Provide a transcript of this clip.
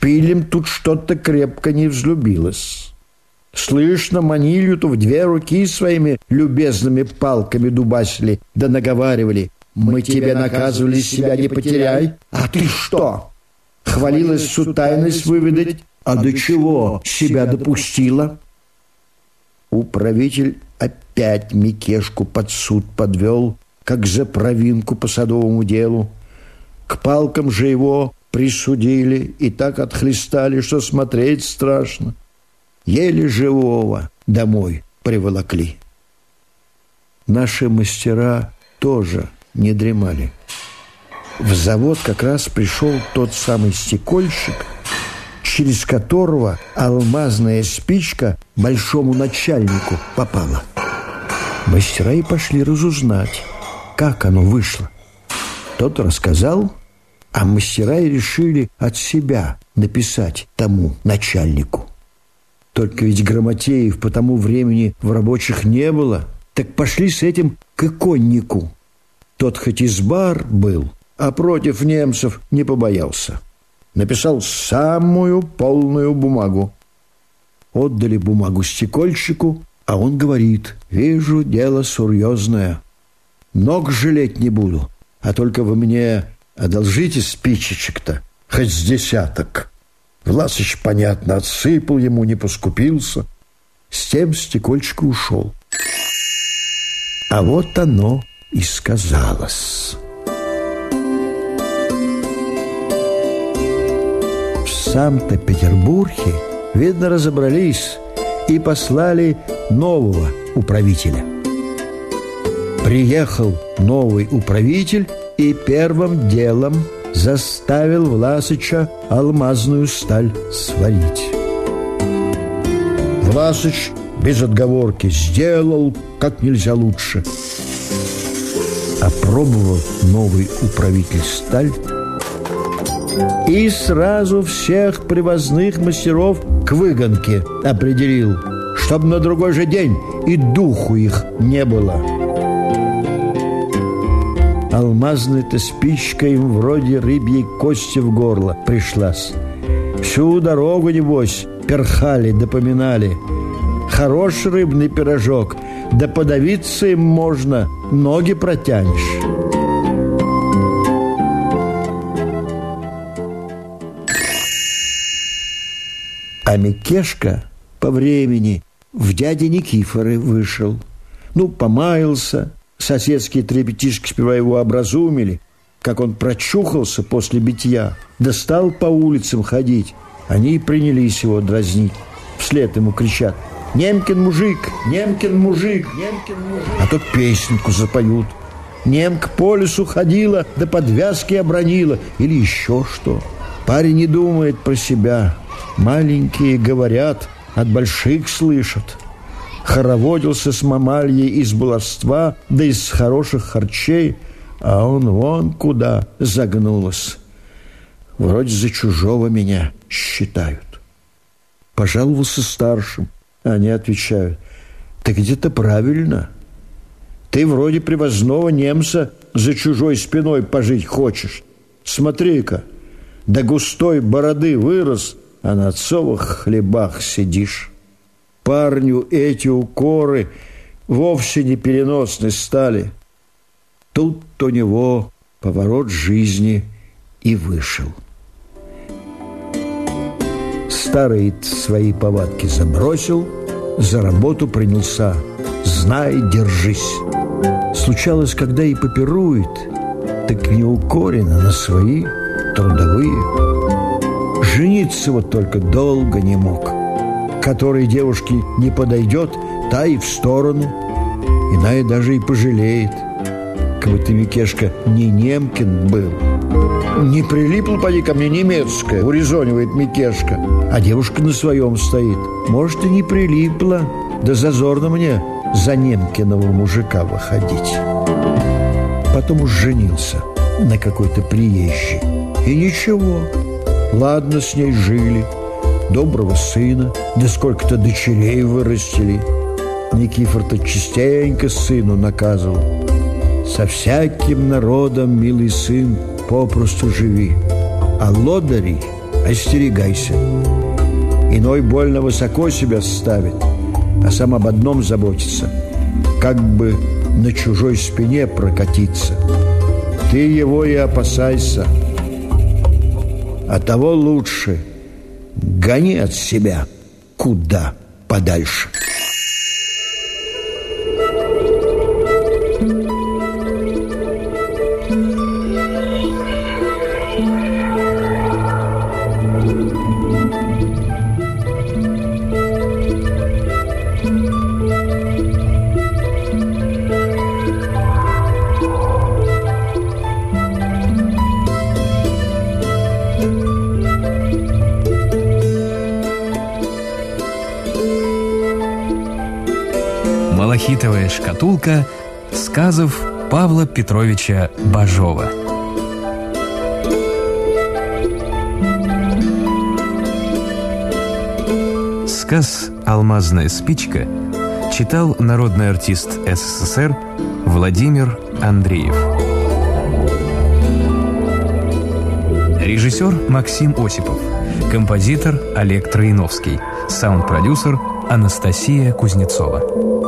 шпилем тут что-то крепко не взлюбилось. Слышно, манилью-то в две руки своими любезными палками дубасили, да наговаривали. «Мы тебе наказывали, себя не потеряй, а ты что?» Хвалилась сутайность выведать, а до чего себя допустила? Управитель опять Микешку под суд подвел, как за провинку по садовому делу. К палкам же его присудили и так отхлестали, что смотреть страшно. Еле живого домой приволокли. Наши мастера тоже не дремали. В завод как раз пришел тот самый стекольщик, через которого алмазная спичка большому начальнику попала. Мастера и пошли разузнать, как оно вышло. Тот рассказал, а мастера и решили от себя написать тому начальнику. Только ведь Грамотеев по тому времени в рабочих не было, так пошли с этим к иконнику. Тот хоть избар был, а против немцев не побоялся. Написал самую полную бумагу. Отдали бумагу стекольщику, а он говорит, вижу, дело серьезное. Ног жалеть не буду, а только вы мне одолжите спичечек-то, хоть с десяток. Власыч, понятно, отсыпал ему, не поскупился. С тем стекольчик ушел. А вот оно и сказалось. В Санкт-Петербурге, видно, разобрались и послали нового управителя. Приехал новый управитель и первым делом заставил Власыча алмазную сталь сварить. Власыч без отговорки сделал как нельзя лучше. Опробовал новый управитель сталь и сразу всех привозных мастеров к выгонке определил, чтобы на другой же день и духу их не было. Алмазная-то спичка им вроде рыбьей кости в горло пришлась. Всю дорогу, небось, перхали, допоминали. Хорош рыбный пирожок, да подавиться им можно, ноги протянешь. А Микешка по времени в дяде Никифоры вышел. Ну, помаялся, Соседские трепетишки сперва его образумили, как он прочухался после битья, да стал по улицам ходить. Они и принялись его дразнить. Вслед ему кричат «Немкин мужик! Немкин мужик! Немкин мужик!» А тут песенку запоют. Немка по лесу ходила, да подвязки обронила. Или еще что. Парень не думает про себя. Маленькие говорят, от больших слышат хороводился с мамальей из баловства, да из хороших харчей, а он вон куда загнулась. Вроде за чужого меня считают. Пожаловался старшим, они отвечают, ты где-то правильно. Ты вроде привозного немца за чужой спиной пожить хочешь. Смотри-ка, до густой бороды вырос, а на отцовых хлебах сидишь парню эти укоры вовсе не переносны стали. Тут у него поворот жизни и вышел. Старый свои повадки забросил, за работу принялся. Знай, держись. Случалось, когда и попирует, так не укорено на свои трудовые. Жениться вот только долго не мог – которой девушке не подойдет, та и в сторону. Иная даже и пожалеет. Как бы ты, Микешка, не Немкин был. Не прилипла, поди ко мне, немецкая, урезонивает Микешка. А девушка на своем стоит. Может, и не прилипла. Да зазорно мне за Немкиного мужика выходить. Потом уж женился на какой-то приезжей. И ничего. Ладно, с ней жили – доброго сына, да сколько-то дочерей вырастили. Никифор-то частенько сыну наказывал. Со всяким народом, милый сын, попросту живи. А лодыри остерегайся. Иной больно высоко себя ставит, а сам об одном заботится, как бы на чужой спине прокатиться. Ты его и опасайся. А того лучше гони от себя куда подальше. «Малахитовая шкатулка» сказов Павла Петровича Бажова. Сказ «Алмазная спичка» читал народный артист СССР Владимир Андреев. Режиссер Максим Осипов. Композитор Олег Троиновский. Саунд-продюсер Анастасия Кузнецова.